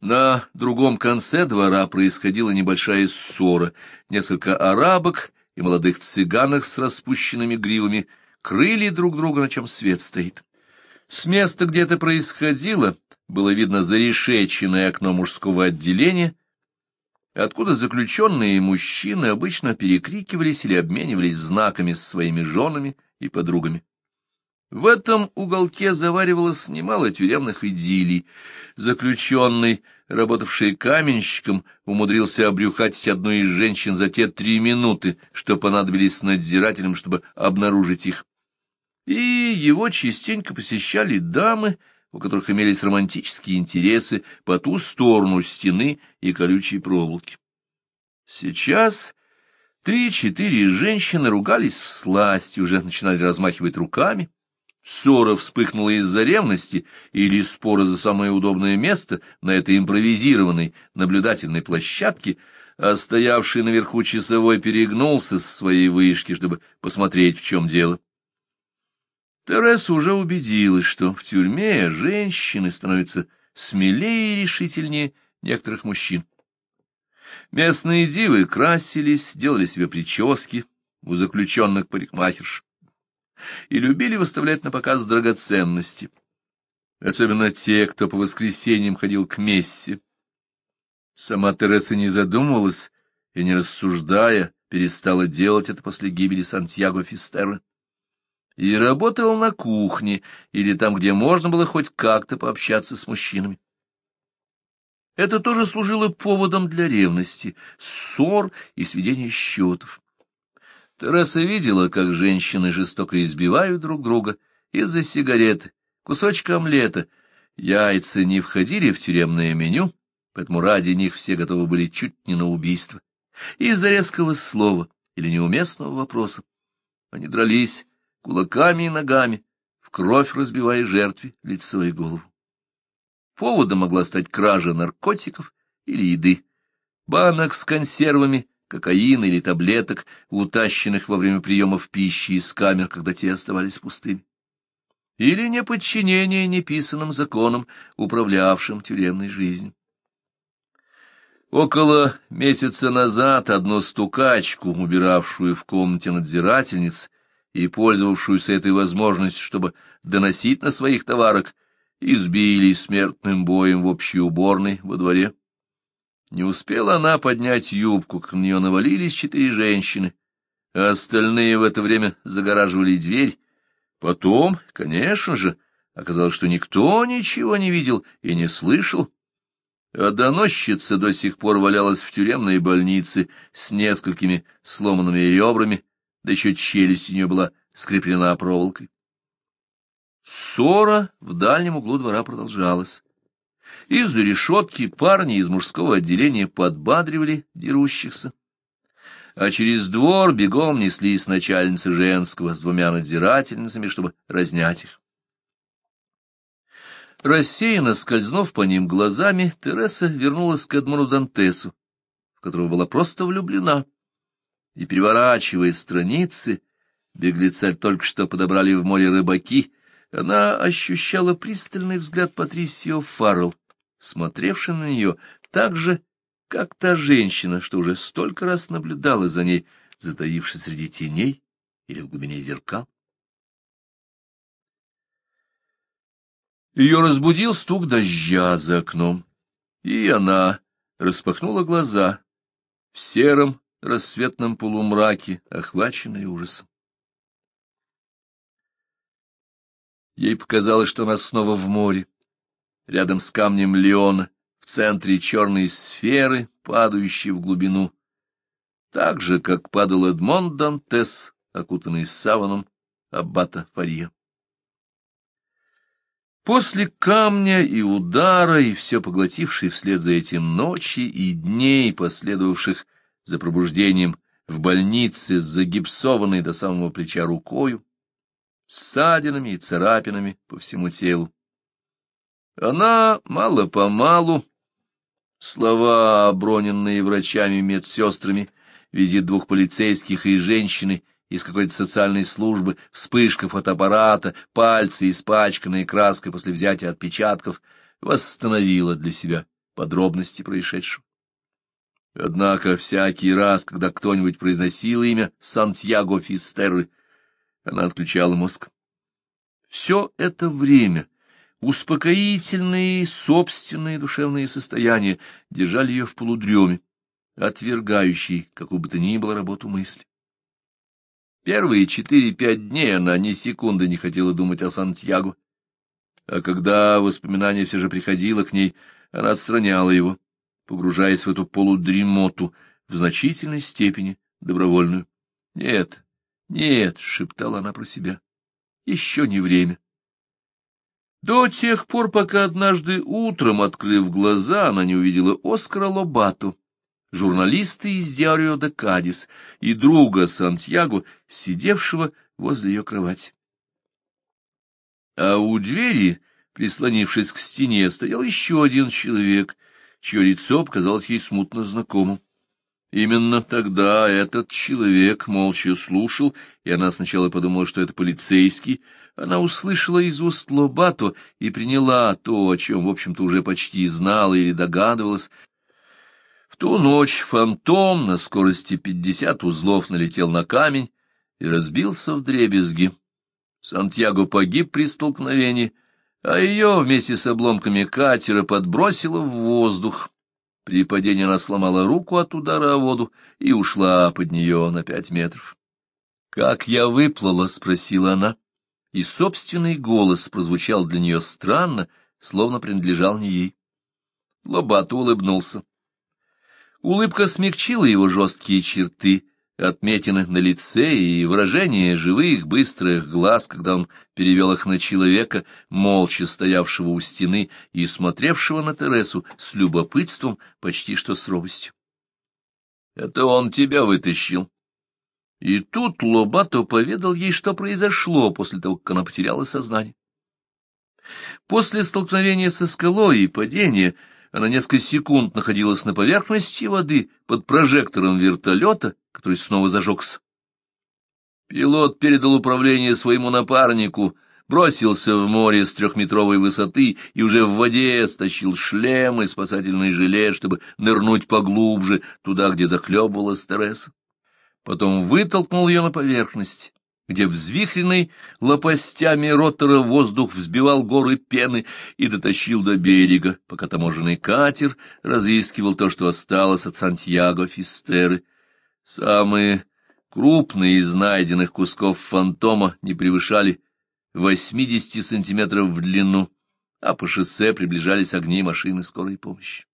На другом конце двора происходила небольшая ссора. Несколько арабок и молодых цыганок с распущенными гривами крыли друг друга, на чем свет стоит. С места, где это происходило, было видно зарешеченное окно мужского отделения, откуда заключенные мужчины обычно перекрикивались или обменивались знаками с своими женами и подругами. В этом уголке заваривалось немало тюремных идиллий. Заключенный, работавший каменщиком, умудрился обрюхатить одну из женщин за те три минуты, что понадобились надзирателям, чтобы обнаружить их. И его частенько посещали дамы, у которых имелись романтические интересы по ту сторону стены и колючей проволоки. Сейчас три-четыре женщины ругались в сласть, уже начинали размахивать руками. Ссора вспыхнула из-за ревности или спора за самое удобное место на этой импровизированной наблюдательной площадке, а стоявший наверху часовой перегнулся со своей вышки, чтобы посмотреть, в чем дело. Тереса уже убедилась, что в тюрьме женщины становятся смелее и решительнее некоторых мужчин. Местные дивы красились, делали себе прически у заключенных парикмахерш и любили выставлять на показ драгоценности, особенно те, кто по воскресеньям ходил к мессе. Сама Тереса не задумывалась и, не рассуждая, перестала делать это после гибели Сантьяго Фистера. И работала на кухне или там, где можно было хоть как-то пообщаться с мужчинами. Это тоже служило поводом для ревности, ссор и сведения счетов. Терesa видела, как женщины жестоко избивают друг друга из-за сигареты, кусочка омлета. Яйца не входили в тюремное меню, поэтому ради них все готовы были чуть не на убийство. Из-за резкого слова или неуместного вопроса. Они дрались кулаками и ногами, в кровь разбивая жертве лицо и голову. Поводом могла стать кража наркотиков или еды, банок с консервами, кокаина или таблеток, утащенных во время приемов пищи из камер, когда те оставались пустыми. Или неподчинение неписанным законам, управлявшим тюремной жизнью. Около месяца назад одну стукачку, убиравшую в комнате надзирательниц и пользовавшуюся этой возможностью, чтобы доносить на своих товарок, избили смертным боем в общей уборной во дворе. Не успела она поднять юбку, как на нее навалились четыре женщины, а остальные в это время загораживали дверь. Потом, конечно же, оказалось, что никто ничего не видел и не слышал, а доносчица до сих пор валялась в тюремной больнице с несколькими сломанными ребрами, да еще челюсть у нее была скреплена проволокой. Ссора в дальнем углу двора продолжалась. Из-за решетки парни из мужского отделения подбадривали дерущихся. А через двор бегом неслись начальницы женского с двумя надзирательницами, чтобы разнять их. Рассеянно скользнув по ним глазами, Тереса вернулась к Эдмону Дантесу, в которого была просто влюблена. И, переворачивая страницы, беглеца только что подобрали в море рыбаки, она ощущала пристальный взгляд Патрисио Фаррелл, смотревший на нее так же, как та женщина, что уже столько раз наблюдала за ней, затаившись среди теней или в глубине зеркал. Ее разбудил стук дождя за окном, и она распахнула глаза в сером рассветном полумраке, охваченной ужасом. Ей показалось, что она снова в море рядом с камнем Леона, в центре черной сферы, падающей в глубину, так же, как падал Эдмонд Дантес, окутанный саваном аббата Фарье. После камня и удара, и все поглотившей вслед за этим ночи и дней, последовавших за пробуждением в больнице с загипсованной до самого плеча рукою, ссадинами и царапинами по всему телу, она мало-помалу, слова, оброненные врачами медсестрами, визит двух полицейских и женщины из какой-то социальной службы, вспышка фотоаппарата, пальцы, испачканные краской после взятия отпечатков, восстановила для себя подробности происшедшего. Однако всякий раз, когда кто-нибудь произносил имя Сантьяго Фистерры, она отключала мозг. Все это время успокоительные собственные душевные состояния держали ее в полудреме, отвергающей, какую бы то ни было, работу мысли. Первые четыре-пять дней она ни секунды не хотела думать о Сантьяго, а когда воспоминание все же приходило к ней, она отстраняла его, погружаясь в эту полудремоту, в значительной степени добровольную. «Нет, нет», — шептала она про себя, — «еще не время». До тех пор, пока однажды утром, открыв глаза, она не увидела Оскара Лобату, журналиста из Диарио де Кадис и друга Сантьяго, сидевшего возле ее кровати. А у двери, прислонившись к стене, стоял еще один человек, чье лицо показалось ей смутно знакомым. Именно тогда этот человек молча слушал, и она сначала подумала, что это полицейский. Она услышала из уст Лобато и приняла то, о чем, в общем-то, уже почти знала или догадывалась. В ту ночь фантом на скорости пятьдесят узлов налетел на камень и разбился в дребезги. Сантьяго погиб при столкновении, а ее вместе с обломками катера подбросило в воздух. При падении она сломала руку от удара о воду и ушла под нее на пять метров. «Как я выплыла?» — спросила она, и собственный голос прозвучал для нее странно, словно принадлежал не ей. Лобато улыбнулся. Улыбка смягчила его жесткие черты, отметины на лице и выражение живых, быстрых глаз, когда он перевел их на человека, молча стоявшего у стены и смотревшего на Тересу с любопытством, почти что с робостью. — Это он тебя вытащил. И тут Лобато поведал ей, что произошло после того, как она потеряла сознание. После столкновения со скалой и падения она несколько секунд находилась на поверхности воды под прожектором вертолета, который снова зажегся. Пилот передал управление своему напарнику, бросился в море с трехметровой высоты и уже в воде стащил шлем и спасательный жилет, чтобы нырнуть поглубже, туда, где захлебывалась Тереса. Потом вытолкнул ее на поверхность где взвихренный лопастями ротора воздух взбивал горы пены и дотащил до берега, пока таможенный катер разыскивал то, что осталось от Сантьяго Фистеры. Самые крупные из найденных кусков фантома не превышали 80 сантиметров в длину, а по шоссе приближались огни машины скорой помощи.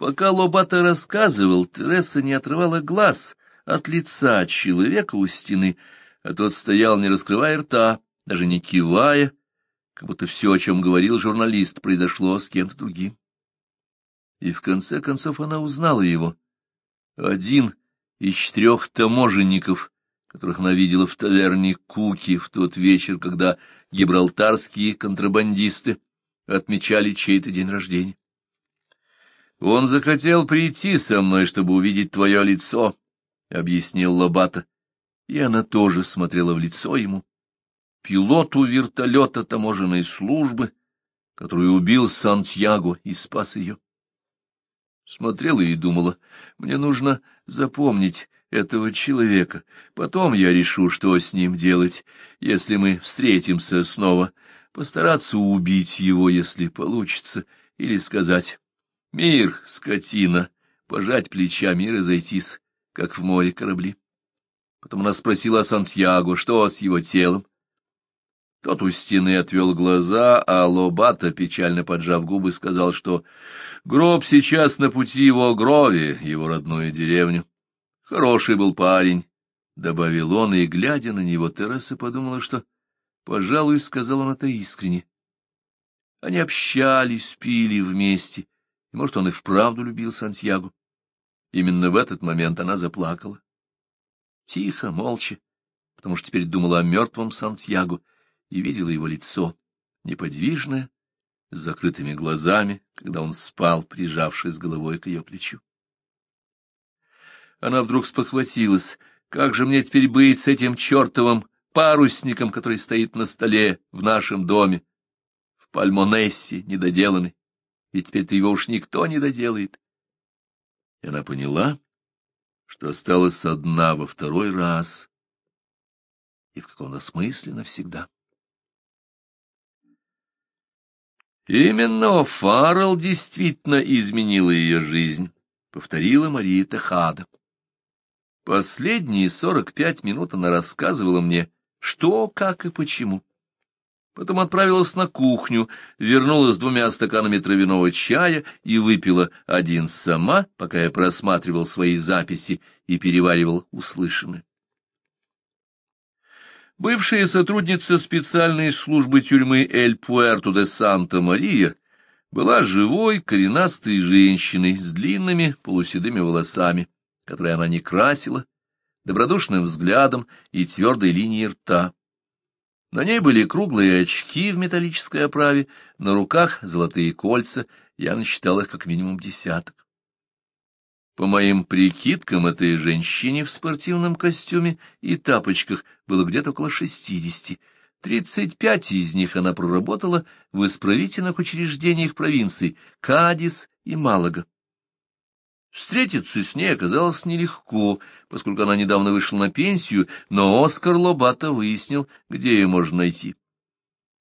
Пока Лобата рассказывал, Тереса не отрывала глаз от лица человека у стены, а тот стоял, не раскрывая рта, даже не кивая, как будто все, о чем говорил журналист, произошло с кем-то другим. И в конце концов она узнала его. Один из четырех таможенников, которых она видела в таверне Куки в тот вечер, когда гибралтарские контрабандисты отмечали чей-то день рождения. Он захотел прийти со мной, чтобы увидеть твое лицо, — объяснил Лобата, и она тоже смотрела в лицо ему, пилоту вертолета таможенной службы, который убил Сантьяго и спас ее. Смотрела и думала, мне нужно запомнить этого человека, потом я решу, что с ним делать, если мы встретимся снова, постараться убить его, если получится, или сказать «Мир, скотина», пожать плечами и разойтись как в море корабли. Потом она спросила Сантьяго, что с его телом. Тот у стены отвел глаза, а Лобата, печально поджав губы, сказал, что гроб сейчас на пути его Грови, его родную деревню. Хороший был парень, — добавил он, и, глядя на него, Тереса подумала, что, пожалуй, сказал он это искренне. Они общались, пили вместе, и, может, он и вправду любил Сантьяго. Именно в этот момент она заплакала. Тихо, молча, потому что теперь думала о мертвом Сантьяго и видела его лицо, неподвижное, с закрытыми глазами, когда он спал, прижавшись головой к ее плечу. Она вдруг спохватилась. Как же мне теперь быть с этим чертовым парусником, который стоит на столе в нашем доме, в Пальмонессе, недоделанный? Ведь теперь-то его уж никто не доделает. И она поняла, что осталась одна во второй раз, и в каком-то смысле навсегда. Именно Фаррелл действительно изменила ее жизнь, повторила Мария Техада. Последние сорок пять минут она рассказывала мне, что, как и почему. Потом отправилась на кухню, вернулась с двумя стаканами травяного чая и выпила один сама, пока я просматривал свои записи и переваривал услышанное. Бывшая сотрудница специальной службы тюрьмы Эль-Пуэрто де Санта-Мария была живой, коренастой женщиной с длинными полуседыми волосами, которые она не красила, добродушным взглядом и твердой линией рта. На ней были круглые очки в металлической оправе, на руках золотые кольца, я насчитал их как минимум десяток. По моим прикидкам, этой женщине в спортивном костюме и тапочках было где-то около шестидесяти. Тридцать пять из них она проработала в исправительных учреждениях провинций Кадис и Малага. Встретиться с ней оказалось нелегко, поскольку она недавно вышла на пенсию, но Оскар Лобата выяснил, где ее можно найти.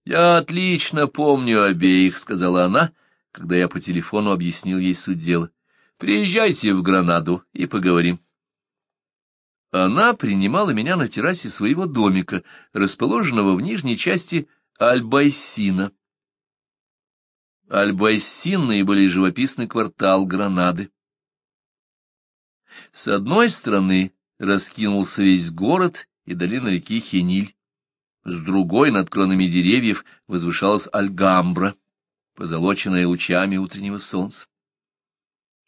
«Я отлично помню обеих», — сказала она, когда я по телефону объяснил ей суть дела. Приезжайте в Гранаду и поговорим. Она принимала меня на террасе своего домика, расположенного в нижней части Альбайсина. Альбайсин — наиболее живописный квартал Гранады. С одной стороны раскинулся весь город и долина реки Хениль, с другой, над кронами деревьев, возвышалась Альгамбра, позолоченная лучами утреннего солнца.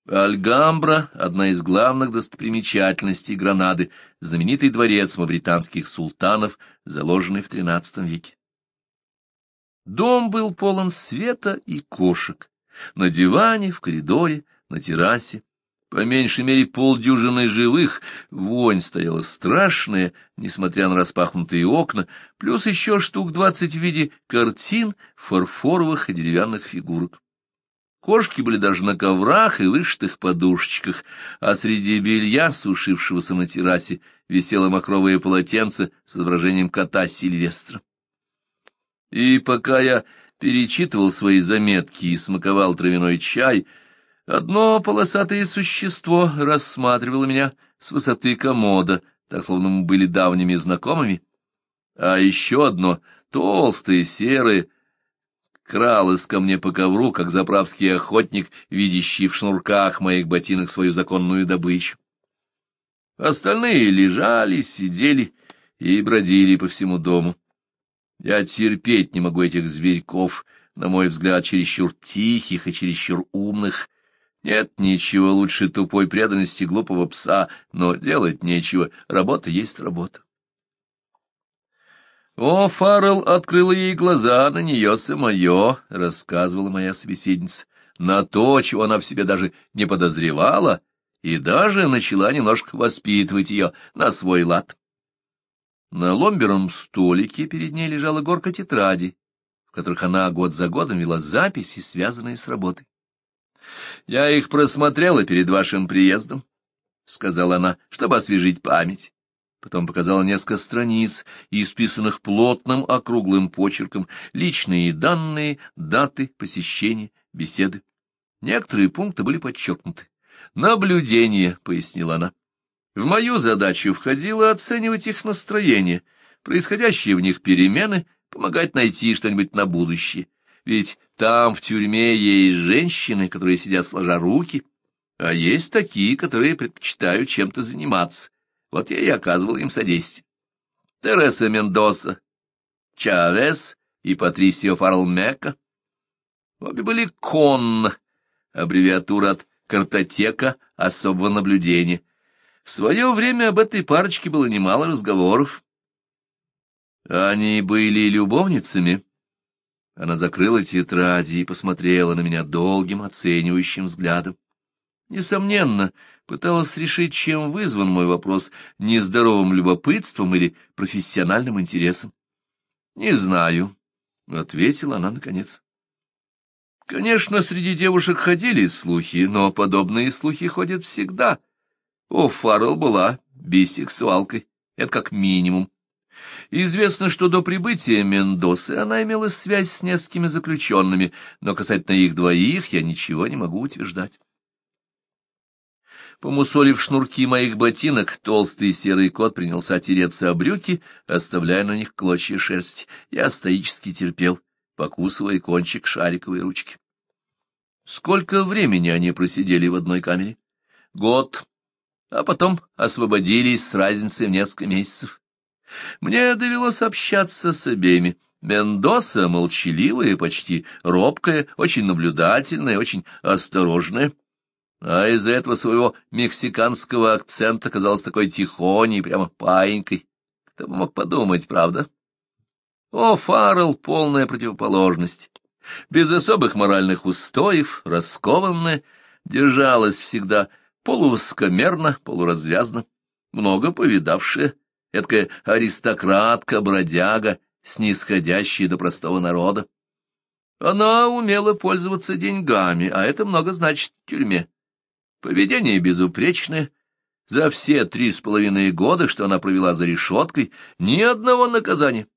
Альгамбра — одна из главных достопримечательностей Гранады, знаменитый дворец мавританских султанов, заложенный в XIII веке. Дом был полон света и кошек. На диване, в коридоре, на террасе. По меньшей мере полдюжины живых, вонь стояла страшная, несмотря на распахнутые окна, плюс еще штук двадцать в виде картин, фарфоровых и деревянных фигурок. Кошки были даже на коврах и вышитых подушечках, а среди белья, сушившегося на террасе, висело мокровое полотенце с изображением кота Сильвестра. И пока я перечитывал свои заметки и смаковал травяной чай, одно полосатое существо рассматривало меня с высоты комода, так словно мы были давними знакомыми, а еще одно, толстое, серое, кралась ко мне по ковру, как заправский охотник, видящий в шнурках моих ботинок свою законную добычу. Остальные лежали, сидели и бродили по всему дому. Я терпеть не могу этих зверьков, на мой взгляд, чересчур тихих и чересчур умных. Нет ничего лучше тупой преданности глупого пса, но делать нечего, работа есть работа. О, Фаррелл открыла ей глаза на нее самое, — рассказывала моя собеседница, — на то, чего она в себе даже не подозревала, и даже начала немножко воспитывать ее на свой лад. На ломберном столике перед ней лежала горка тетради, в которых она год за годом вела записи, связанные с работой. «Я их просмотрела перед вашим приездом», — сказала она, — «чтобы освежить память». Потом показала несколько страниц, исписанных плотным округлым почерком, личные данные, даты, посещения, беседы. Некоторые пункты были подчеркнуты. «Наблюдение», — пояснила она. «В мою задачу входило оценивать их настроение, происходящие в них перемены, помогать найти что-нибудь на будущее. Ведь там, в тюрьме, есть женщины, которые сидят сложа руки, а есть такие, которые предпочитают чем-то заниматься» Вот я и оказывал им содействие. Тереса Мендоса, Чавес и Патрисио Фарлмека. Обе были кон, аббревиатура от картотека особого наблюдения. В свое время об этой парочке было немало разговоров. Они были любовницами. Она закрыла тетради и посмотрела на меня долгим оценивающим взглядом. Несомненно, пыталась решить, чем вызван мой вопрос, нездоровым любопытством или профессиональным интересом. — Не знаю, — ответила она наконец. Конечно, среди девушек ходили слухи, но подобные слухи ходят всегда. О, Фаррелл была бисексуалкой, это как минимум. Известно, что до прибытия Мендосы она имела связь с несколькими заключенными, но касательно их двоих я ничего не могу утверждать. Помусолив шнурки моих ботинок, толстый серый кот принялся тереться о брюки, оставляя на них клочья шерсти. Я стоически терпел, покусывая кончик шариковой ручки. Сколько времени они просидели в одной камере? Год. А потом освободились с разницей в несколько месяцев. Мне довелось общаться с обеими. Мендоса молчаливая, почти робкая, очень наблюдательная, очень осторожная. А из-за этого своего мексиканского акцента казалась такой тихоней, прямо паинькой. Кто бы мог подумать, правда? О, Фаррелл — полная противоположность. Без особых моральных устоев, раскованная, держалась всегда полувскомерно, полуразвязно, много повидавшая, эдакая аристократка, бродяга, снисходящая до простого народа. Она умела пользоваться деньгами, а это много значит в тюрьме. Поведение безупречное. За все три с половиной года, что она провела за решеткой, ни одного наказания.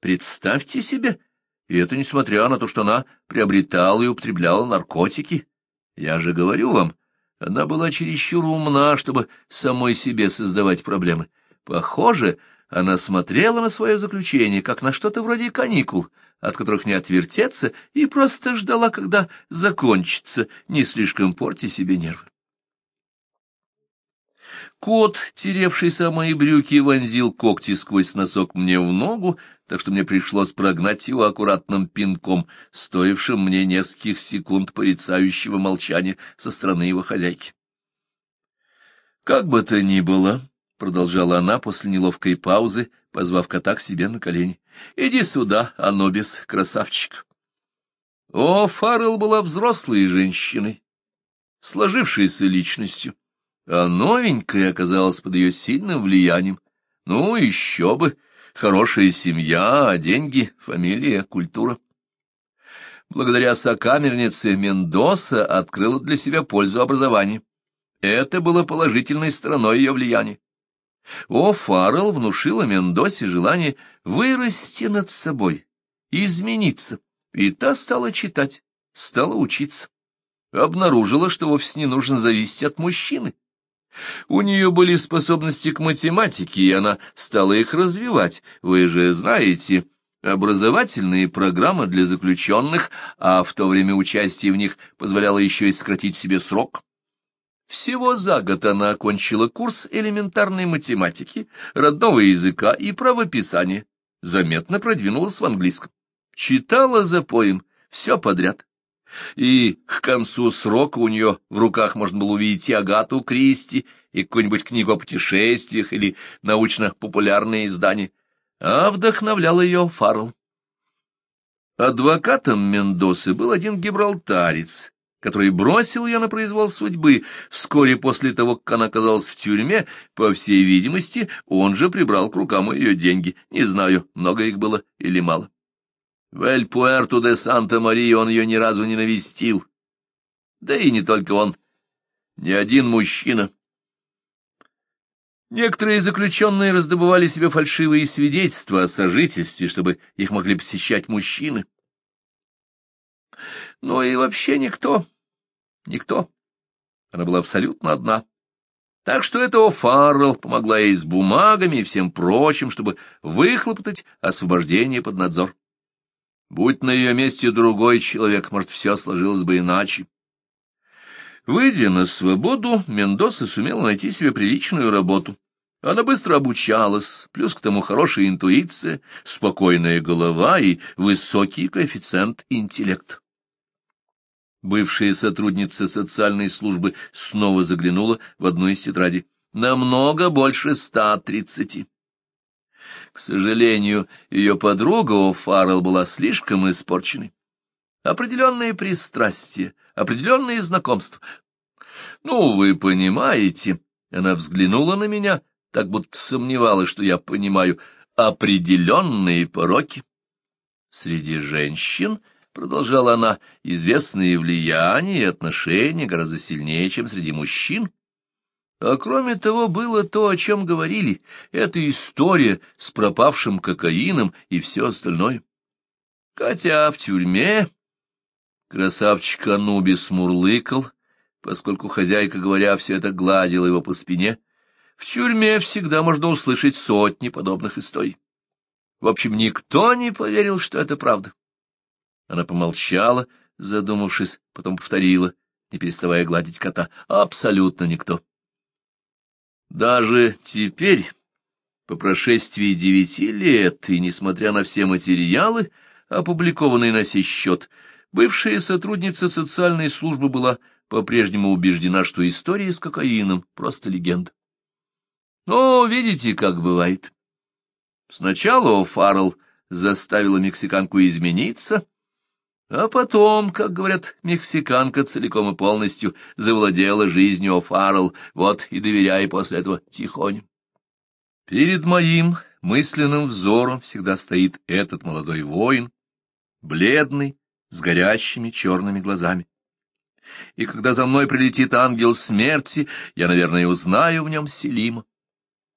Представьте себе, и это несмотря на то, что она приобретала и употребляла наркотики. Я же говорю вам, она была чересчур умна, чтобы самой себе создавать проблемы. Похоже, она смотрела на свое заключение, как на что-то вроде каникул, от которых не отвертеться, и просто ждала, когда закончится, не слишком порти себе нервы. Кот, теревшийся о мои брюки, вонзил когти сквозь носок мне в ногу, так что мне пришлось прогнать его аккуратным пинком, стоившим мне нескольких секунд порицающего молчания со стороны его хозяйки. Как бы то ни было, продолжала она после неловкой паузы, позвав кота к себе на колени. — Иди сюда, Анубис, красавчик. О, Фаррелл была взрослой женщиной, сложившейся личностью, а новенькая оказалась под ее сильным влиянием. Ну, еще бы, хорошая семья, а деньги, фамилия, культура. Благодаря сокамернице Мендоса открыла для себя пользу образования. Это было положительной стороной ее влияния. О, Фаррелл внушила Мендосе желание вырасти над собой, измениться, и та стала читать, стала учиться. Обнаружила, что вовсе не нужно зависеть от мужчины. У нее были способности к математике, и она стала их развивать. Вы же знаете, образовательные программы для заключенных, а в то время участие в них позволяло еще и сократить себе срок. Всего за год она окончила курс элементарной математики, родного языка и правописания, заметно продвинулась в английском. Читала за поем, все подряд. И к концу срока у нее в руках можно было увидеть и Агату Кристи, и какую-нибудь книгу о путешествиях или научно-популярные издания. А вдохновлял ее Фаррелл. Адвокатом Мендосы был один гибралтарец, который бросил ее на произвол судьбы. Вскоре после того, как она оказалась в тюрьме, по всей видимости, он же прибрал к рукам ее деньги. Не знаю, много их было или мало. В Эль-Пуэрту де Санта-Мария он ее ни разу не навестил. Да и не только он. Ни один мужчина. Некоторые заключенные раздобывали себе фальшивые свидетельства о сожительстве, чтобы их могли посещать мужчины. Ну и вообще никто, никто. Она была абсолютно одна. Так что это О'Фаррелл помогла ей с бумагами и всем прочим, чтобы выхлопотать освобождение под надзор. Будь на ее месте другой человек, может, все сложилось бы иначе. Выйдя на свободу, Мендоса сумела найти себе приличную работу. Она быстро обучалась, плюс к тому хорошая интуиция, спокойная голова и высокий коэффициент интеллекта. Бывшая сотрудница социальной службы снова заглянула в одну из тетрадей. Намного больше ста тридцати. К сожалению, ее подруга Фаррелл была слишком испорченной. Определенные пристрастия, определенные знакомства. Ну, вы понимаете, она взглянула на меня, так будто сомневалась, что я понимаю, определенные пороки. Среди женщин — продолжала она, — известные влияния и отношения гораздо сильнее, чем среди мужчин. А кроме того, было то, о чем говорили, эта история с пропавшим кокаином и все остальное. Хотя в тюрьме красавчик Анубис мурлыкал, поскольку хозяйка, говоря, все это гладила его по спине, в тюрьме всегда можно услышать сотни подобных историй. В общем, никто не поверил, что это правда. Она помолчала, задумавшись, потом повторила, не переставая гладить кота. Абсолютно никто. Даже теперь, по прошествии девяти лет, и несмотря на все материалы, опубликованные на сей счет, бывшая сотрудница социальной службы была по-прежнему убеждена, что история с кокаином — просто легенда. Но видите, как бывает. Сначала О'Фаррелл заставила мексиканку измениться, а потом, как говорят, мексиканка целиком и полностью завладела жизнью О'Фаррелл, вот и доверяя после этого тихонь. Перед моим мысленным взором всегда стоит этот молодой воин, бледный, с горящими черными глазами. И когда за мной прилетит ангел смерти, я, наверное, узнаю в нем Селима.